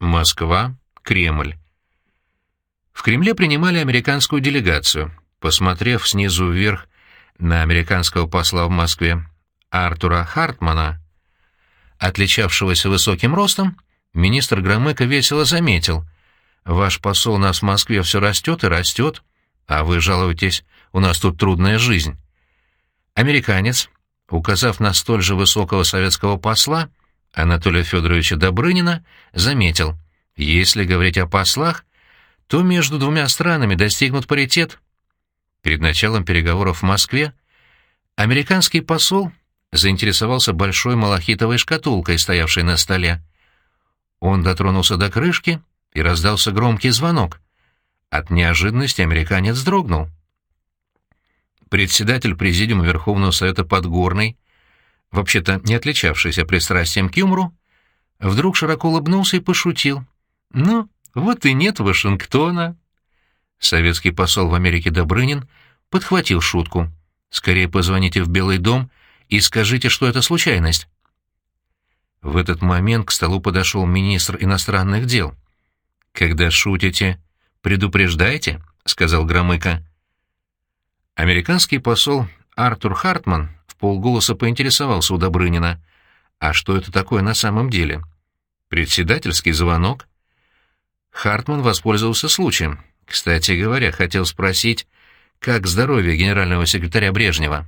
Москва, Кремль. В Кремле принимали американскую делегацию. Посмотрев снизу вверх на американского посла в Москве Артура Хартмана, отличавшегося высоким ростом, министр Громыко весело заметил. «Ваш посол у нас в Москве все растет и растет, а вы жалуетесь, у нас тут трудная жизнь». Американец, указав на столь же высокого советского посла, Анатолия Федоровича Добрынина, заметил, если говорить о послах, то между двумя странами достигнут паритет. Перед началом переговоров в Москве американский посол заинтересовался большой малахитовой шкатулкой, стоявшей на столе. Он дотронулся до крышки, и раздался громкий звонок. От неожиданности американец дрогнул. Председатель Президиума Верховного Совета Подгорный, вообще-то не отличавшийся пристрастием к юмору, вдруг широко улыбнулся и пошутил. «Ну, вот и нет Вашингтона». Советский посол в Америке Добрынин подхватил шутку. «Скорее позвоните в Белый дом и скажите, что это случайность». В этот момент к столу подошел министр иностранных дел. «Когда шутите, предупреждайте», — сказал Громыко. Американский посол Артур Хартман полголоса поинтересовался у Добрынина. «А что это такое на самом деле?» «Председательский звонок?» Хартман воспользовался случаем. Кстати говоря, хотел спросить, как здоровье генерального секретаря Брежнева.